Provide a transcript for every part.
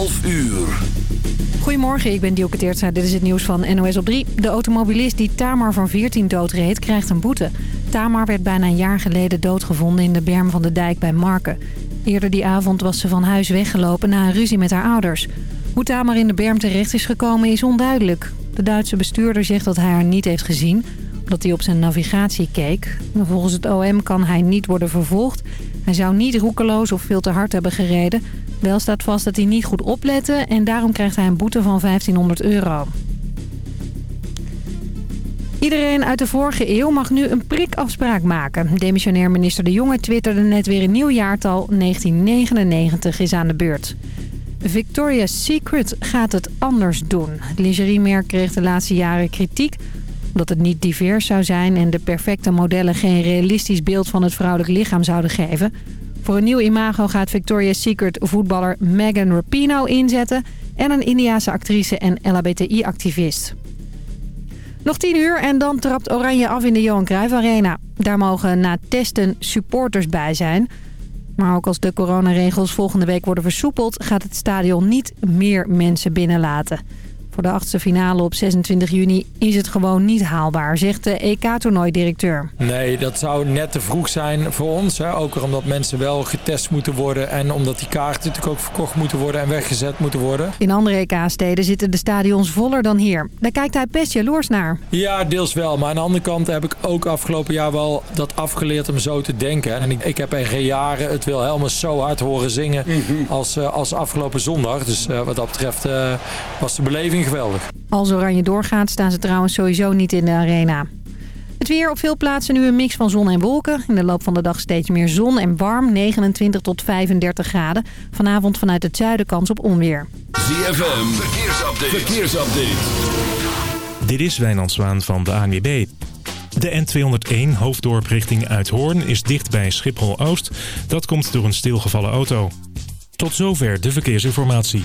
12 uur. Goedemorgen, ik ben Dielke Teertstra. Dit is het nieuws van NOS op 3. De automobilist die Tamar van 14 doodreed krijgt een boete. Tamar werd bijna een jaar geleden doodgevonden in de berm van de dijk bij Marken. Eerder die avond was ze van huis weggelopen na een ruzie met haar ouders. Hoe Tamar in de berm terecht is gekomen is onduidelijk. De Duitse bestuurder zegt dat hij haar niet heeft gezien omdat hij op zijn navigatie keek. Volgens het OM kan hij niet worden vervolgd. Hij zou niet roekeloos of veel te hard hebben gereden. Wel staat vast dat hij niet goed oplette en daarom krijgt hij een boete van 1500 euro. Iedereen uit de vorige eeuw mag nu een prikafspraak maken. Demissionair minister De Jonge twitterde net weer een nieuw jaartal. 1999 is aan de beurt. Victoria's Secret gaat het anders doen. Het lingeriemerk kreeg de laatste jaren kritiek omdat het niet divers zou zijn en de perfecte modellen geen realistisch beeld van het vrouwelijk lichaam zouden geven. Voor een nieuw imago gaat Victoria's Secret voetballer Megan Rapinoe inzetten... en een Indiase actrice en LHBTI-activist. Nog tien uur en dan trapt Oranje af in de Johan Cruijff Arena. Daar mogen na testen supporters bij zijn. Maar ook als de coronaregels volgende week worden versoepeld... gaat het stadion niet meer mensen binnenlaten. Voor de achtste finale op 26 juni is het gewoon niet haalbaar, zegt de EK-toernooidirecteur. Nee, dat zou net te vroeg zijn voor ons. Hè. Ook omdat mensen wel getest moeten worden en omdat die kaarten natuurlijk ook verkocht moeten worden en weggezet moeten worden. In andere EK-steden zitten de stadions voller dan hier. Daar kijkt hij best jaloers naar. Ja, deels wel. Maar aan de andere kant heb ik ook afgelopen jaar wel dat afgeleerd om zo te denken. En ik, ik heb in geen jaren het Wilhelmus zo hard horen zingen als, uh, als afgelopen zondag. Dus uh, wat dat betreft uh, was de beleving geweldig. Als Oranje doorgaat staan ze trouwens sowieso niet in de arena. Het weer op veel plaatsen nu een mix van zon en wolken. In de loop van de dag steeds meer zon en warm, 29 tot 35 graden. Vanavond vanuit het zuiden kans op onweer. ZFM, verkeersupdate. verkeersupdate. Dit is Wijnand Zwaan van de ANWB. De N201 hoofddorp richting Uithoorn is dicht bij Schiphol-Oost. Dat komt door een stilgevallen auto. Tot zover de verkeersinformatie.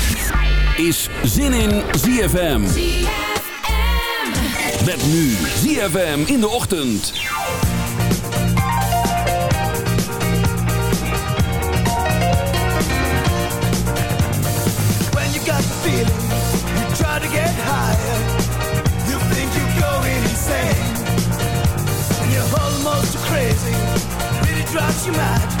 Is Zin in ZFM. Met nu ZFM in de ochtend. When you got the feeling, you try to get higher. You think you're going insane. And you're almost crazy. Really drives you mad.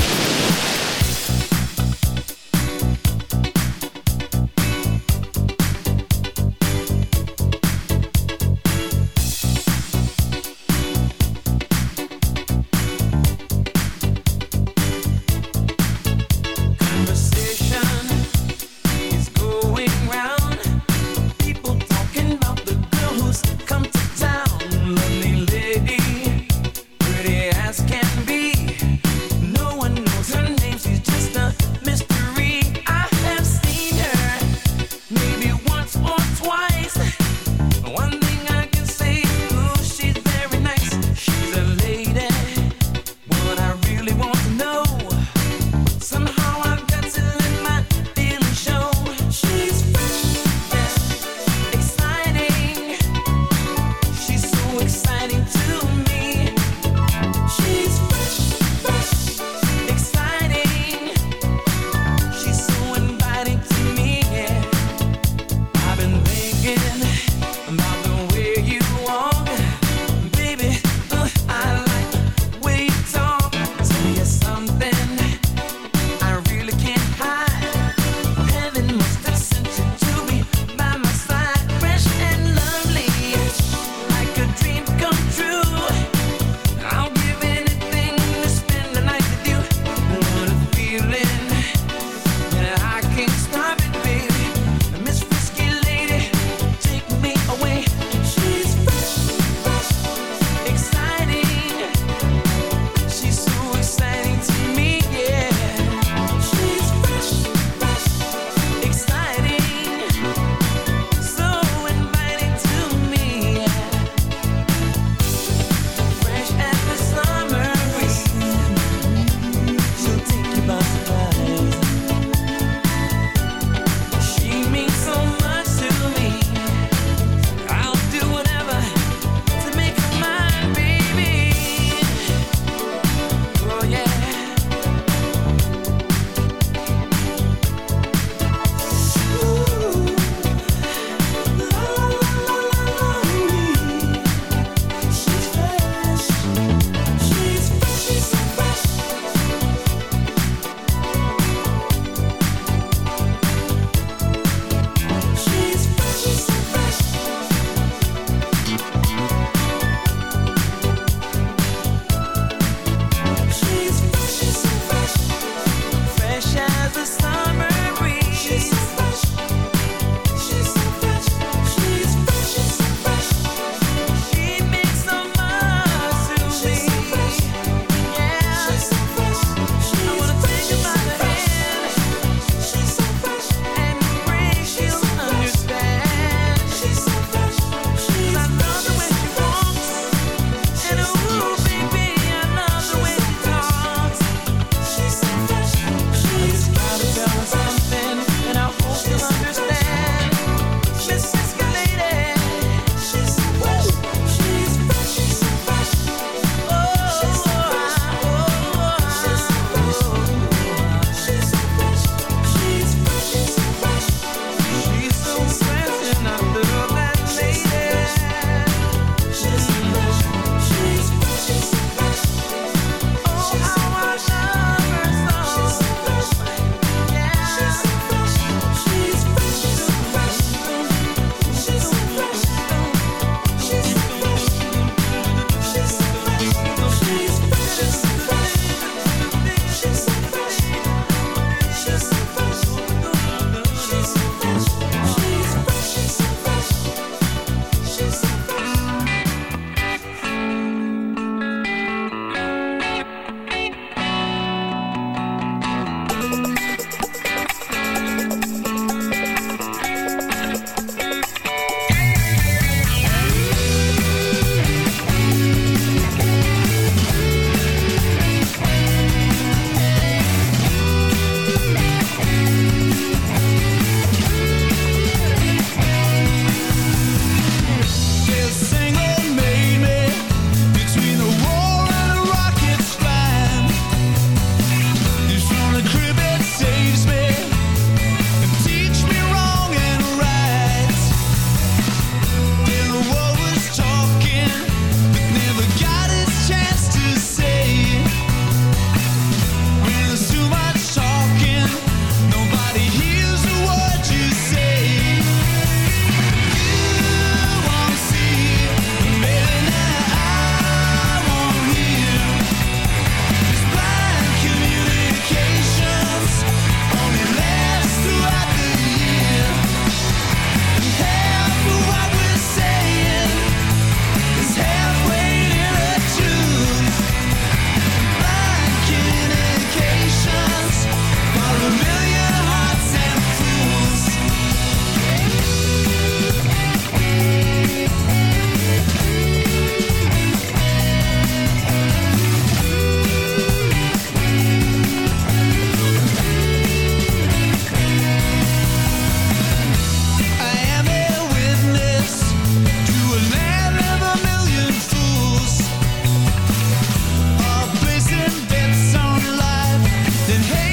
Then hey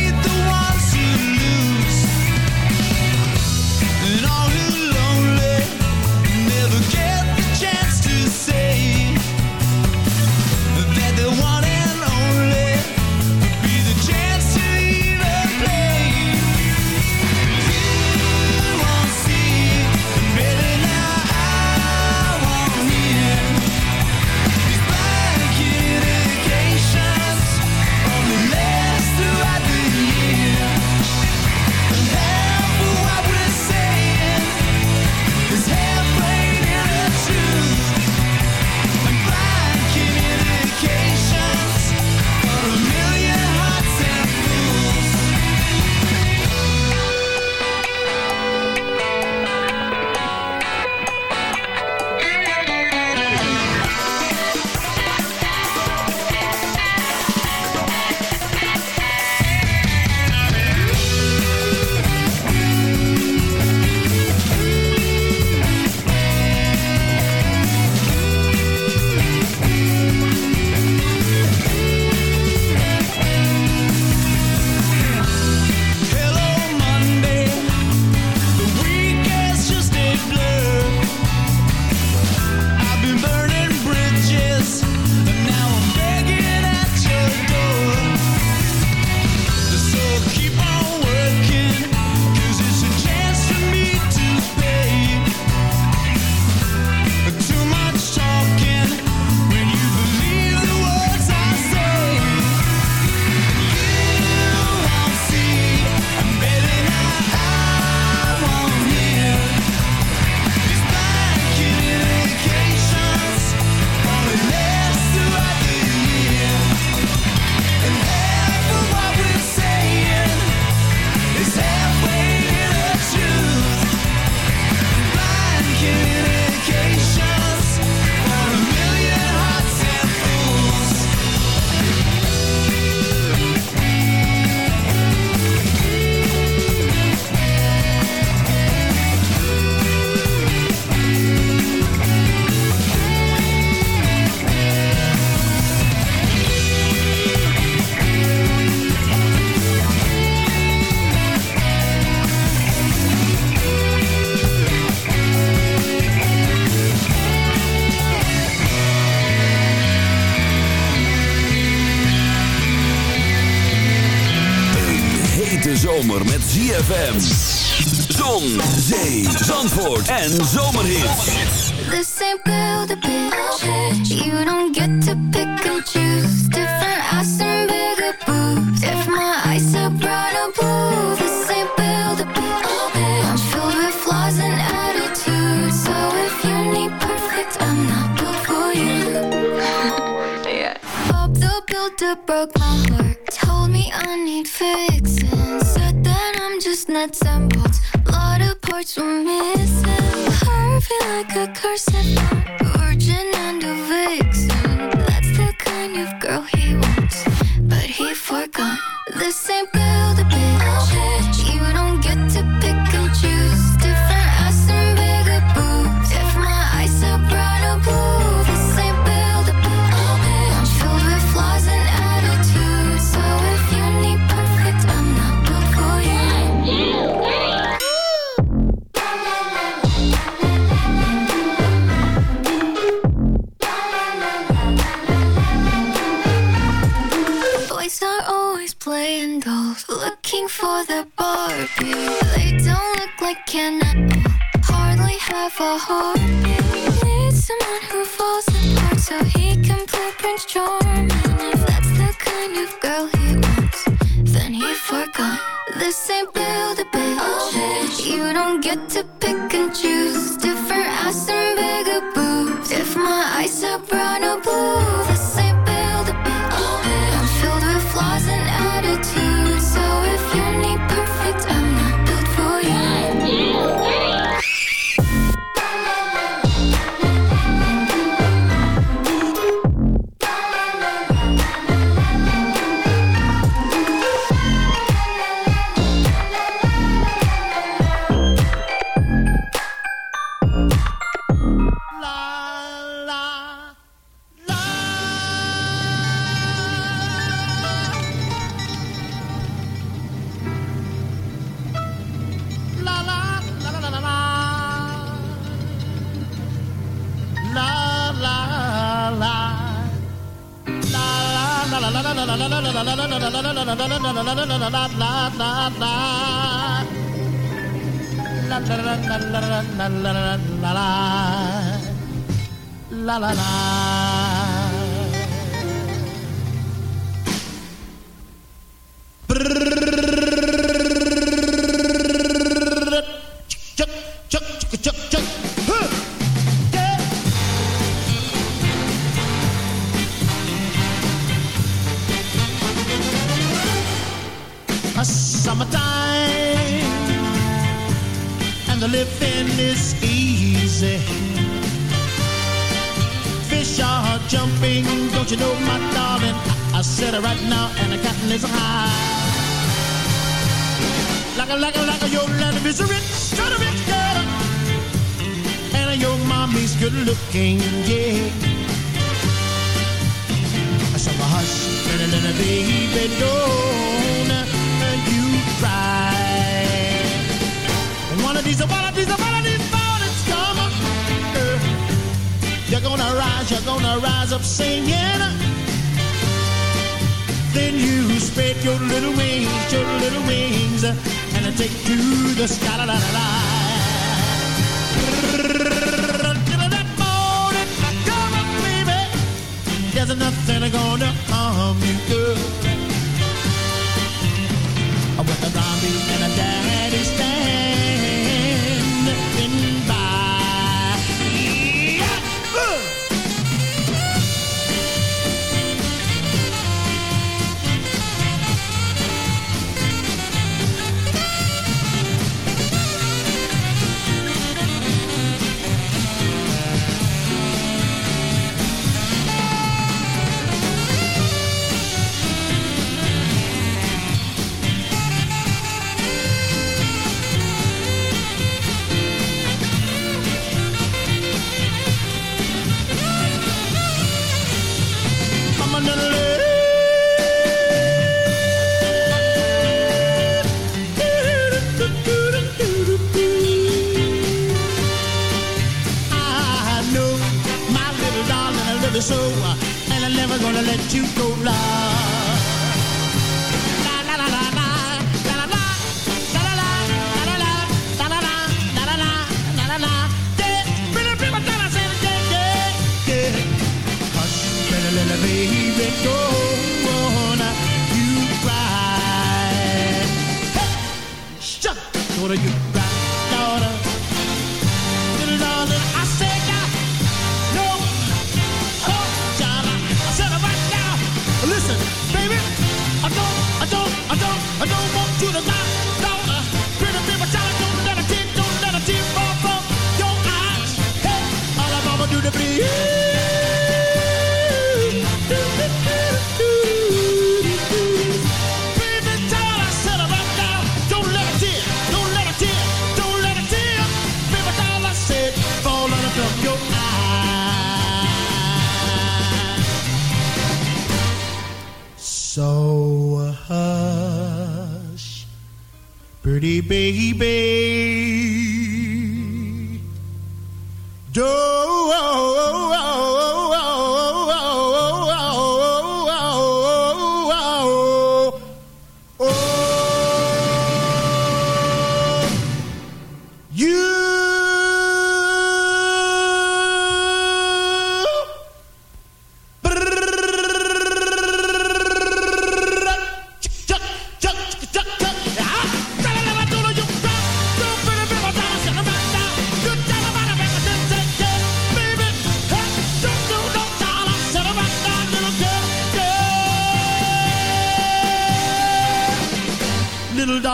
en zomerhit. summertime and the living is easy. Fish are jumping, don't you know, my darling? I, said it right now, and the cotton is high. Like a, like a, like a, your land is a rich, kind rich girl, and your mommy's good looking, yeah. I'm a hush, little, little baby, don't. these, the of these, one of these mornings come. Uh, you're gonna rise, you're gonna rise up singing. Then you spread your little wings, your little wings, and I take to the sky. La, la, la, la. That morning, come on, baby. There's nothing gonna harm you, girl. With a zombie and a dad.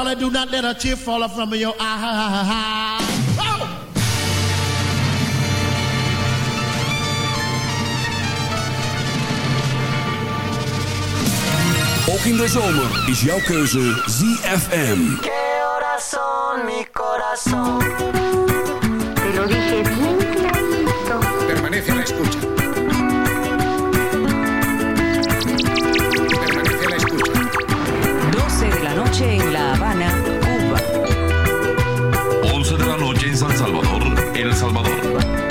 darling, do not let a tear fall from your eye. Oh! Ook in de zomer is jouw keuze ZFM. Que. Te lo dije. El Salvador, El Salvador.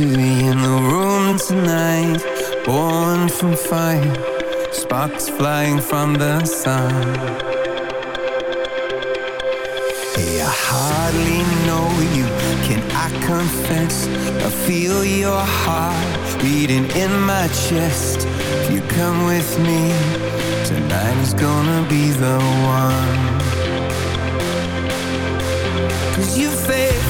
to be in the room tonight. Born from fire. Sparks flying from the sun. Hey, I hardly know you. Can I confess? I feel your heart beating in my chest. If you come with me Tonight is gonna be the one. Cause you fail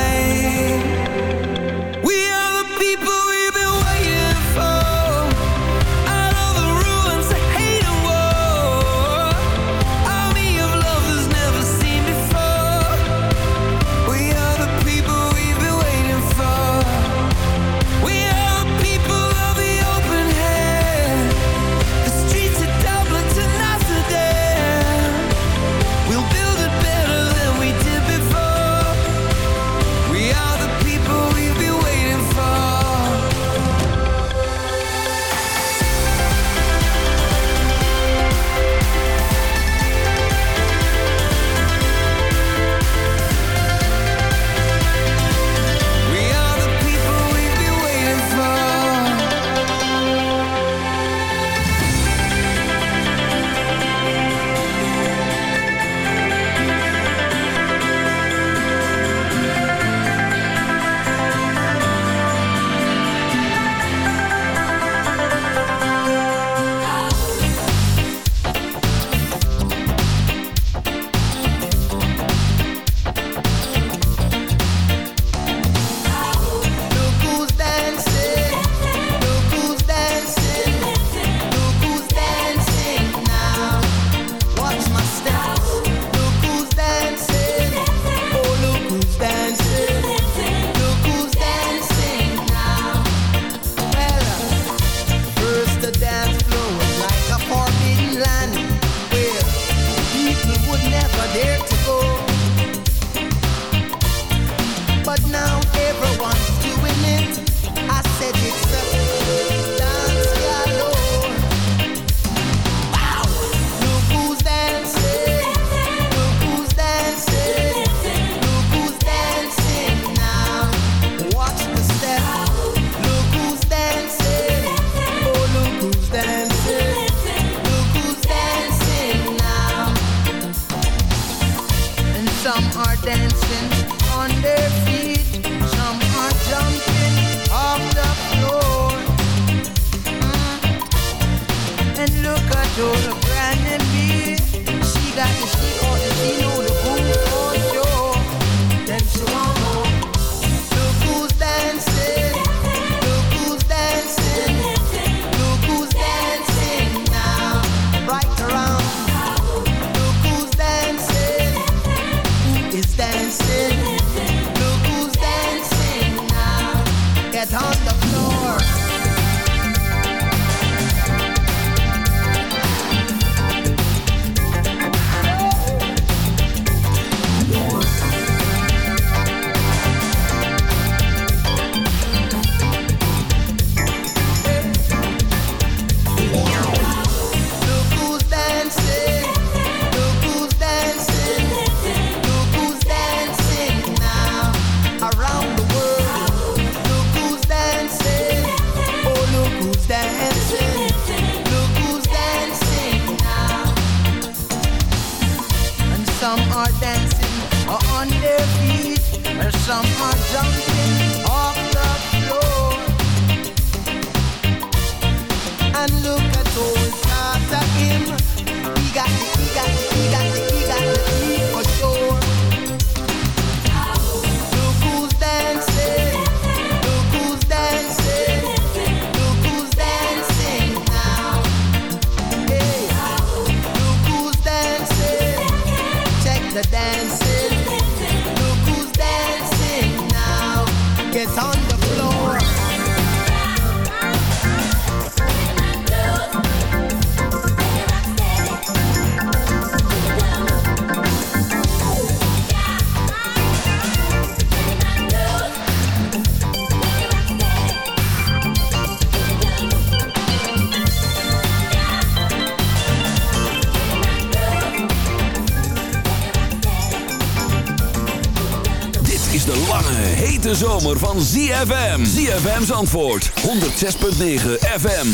Van ZFM. ZFM's antwoord, 106.9 FM.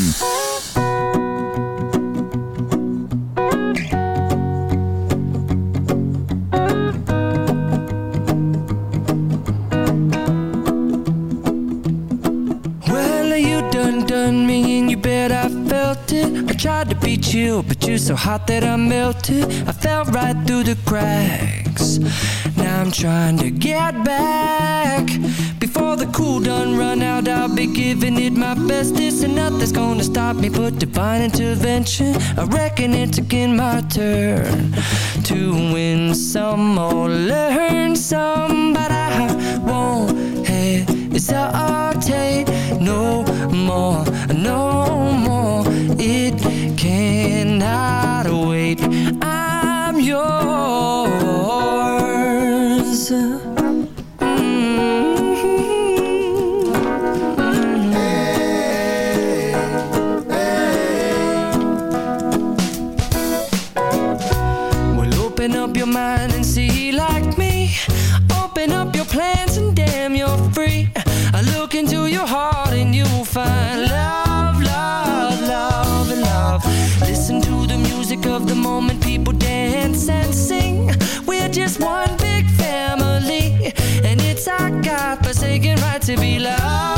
Well, you done done me and you bet I felt it. I tried to be chill, but you're so hot that I melted. I fell right through the cracks. Now I'm trying to get back. Before the cool done run out, I'll be giving it my best. This and nothing's gonna stop me but divine intervention. I reckon it's again my turn to win some or learn some, but I won't hesitate no more, to be loved,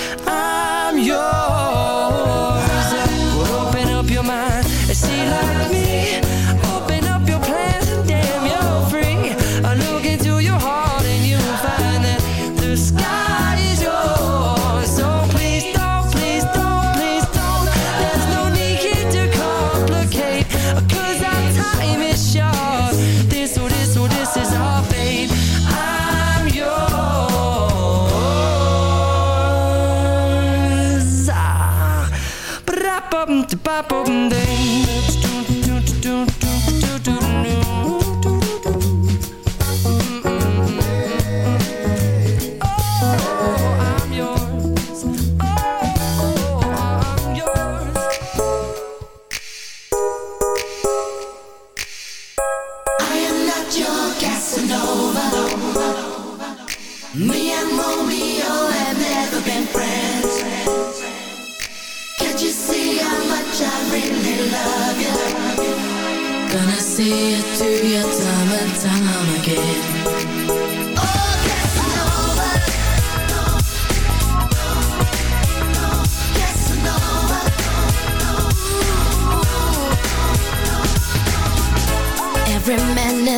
Ba-da-bum-da-ba-bum-ding. I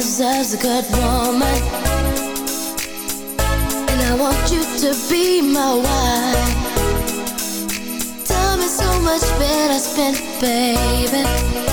deserves a good woman. And I want you to be my wife. Time is so much better spent, baby.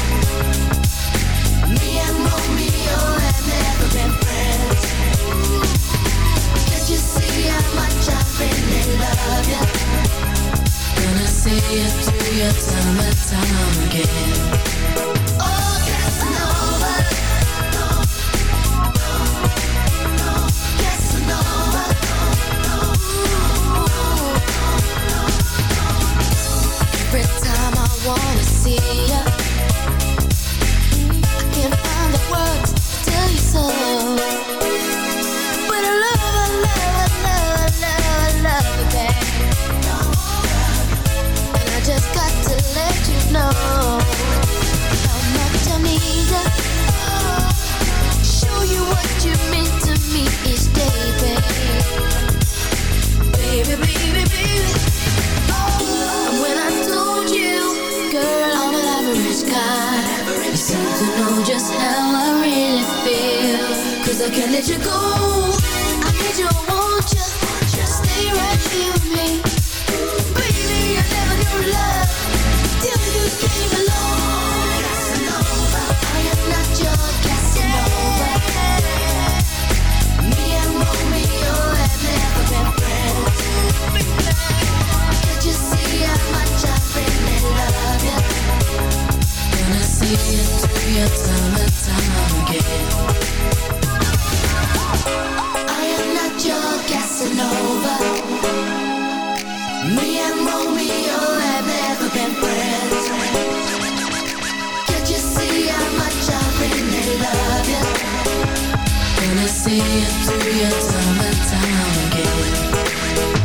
See it through your time and time again. I can't let you go. I need you, I want you. Stay right here with me. Baby, I never knew love till you came along. Casanova. I am not your Casanova. Me and Romeo have never been friends. Can't you see how much I love you? See through your time and time again. See it through your time and again.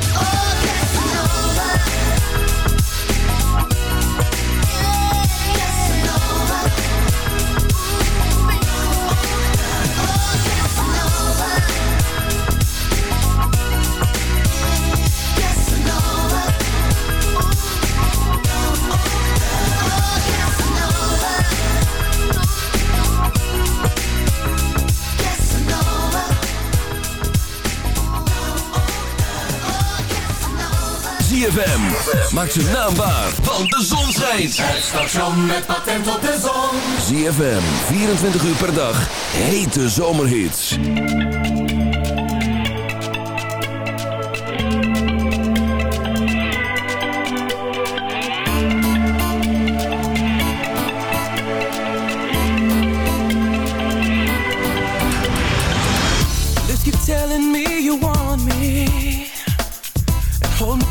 maakt zijn naam waar. De zon schijnt. Het station met patent op de zon. ZFM, 24 uur per dag. Hete zomerhits. Telling me you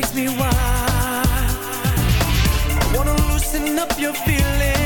Makes me wild. I wanna loosen up your feelings.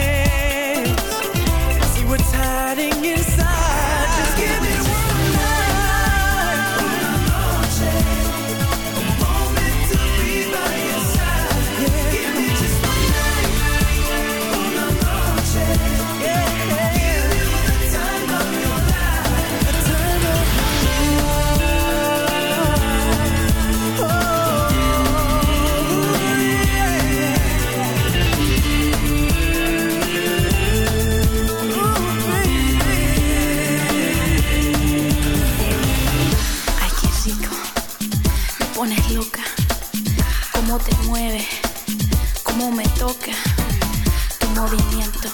Pones loca. Cómo te mueve. Cómo me toca. Tu movimiento.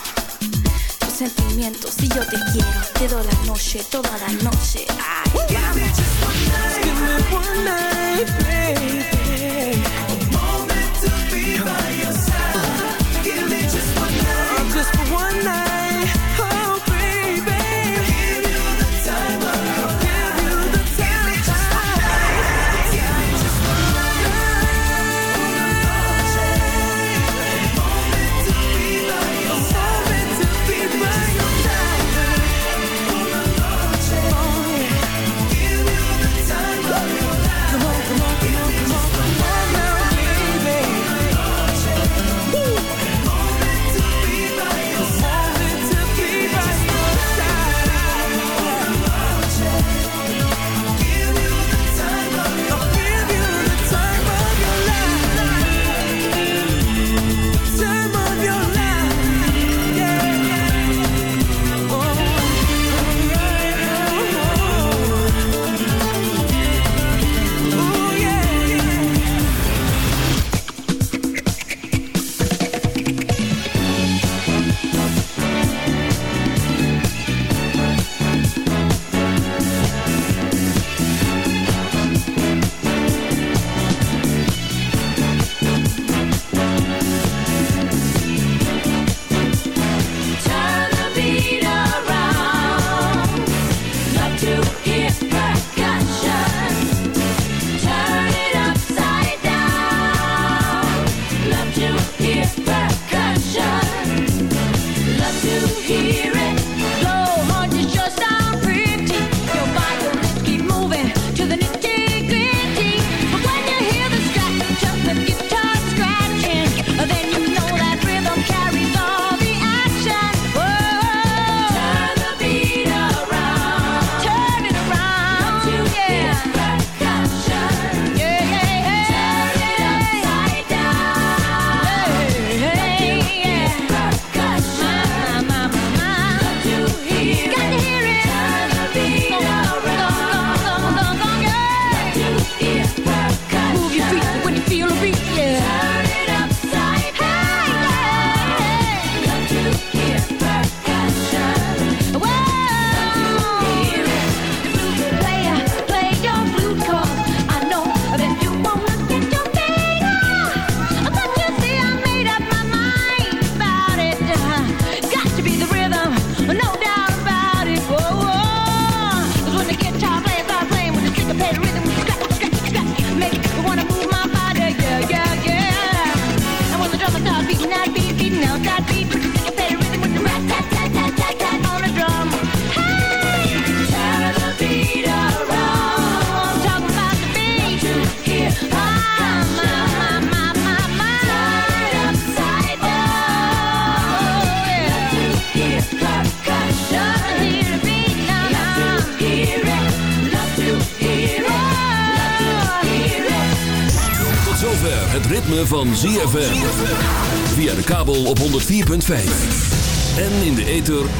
Tus sentimientos. Si yo te quiero, te doy la noche, toda la noche. Ay, vamos. Give me one night, baby.